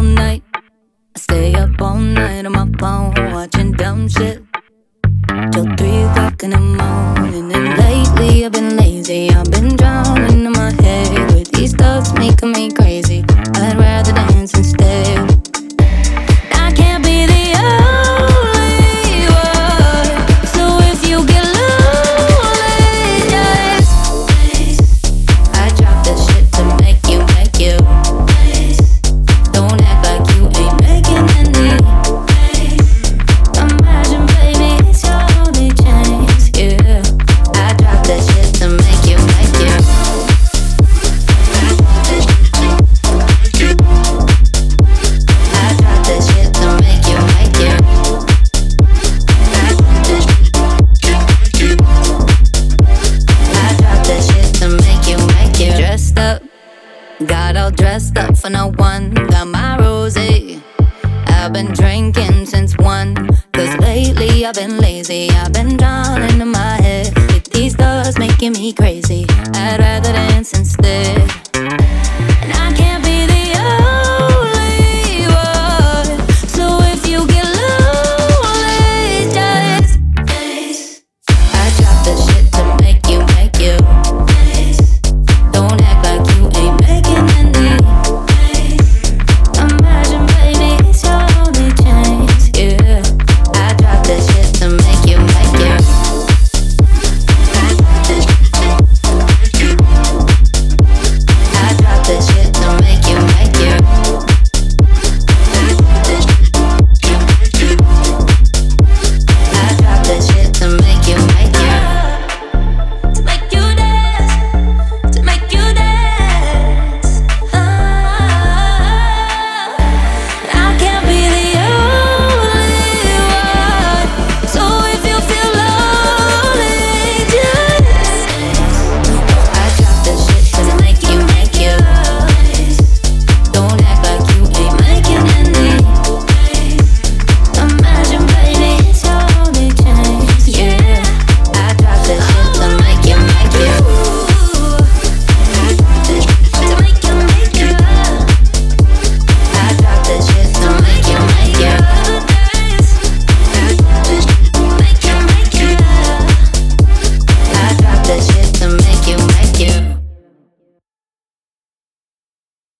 all night. I stay up all night on my phone watching dumb shit till three o'clock in the morning. And lately I've been lazy. I've been drowning got all dressed up for no one. Got my rose. I've been drinking since one. Cause lately I've been lazy. I've been drowning in my head. With these thoughts making me crazy. I'd rather dance instead.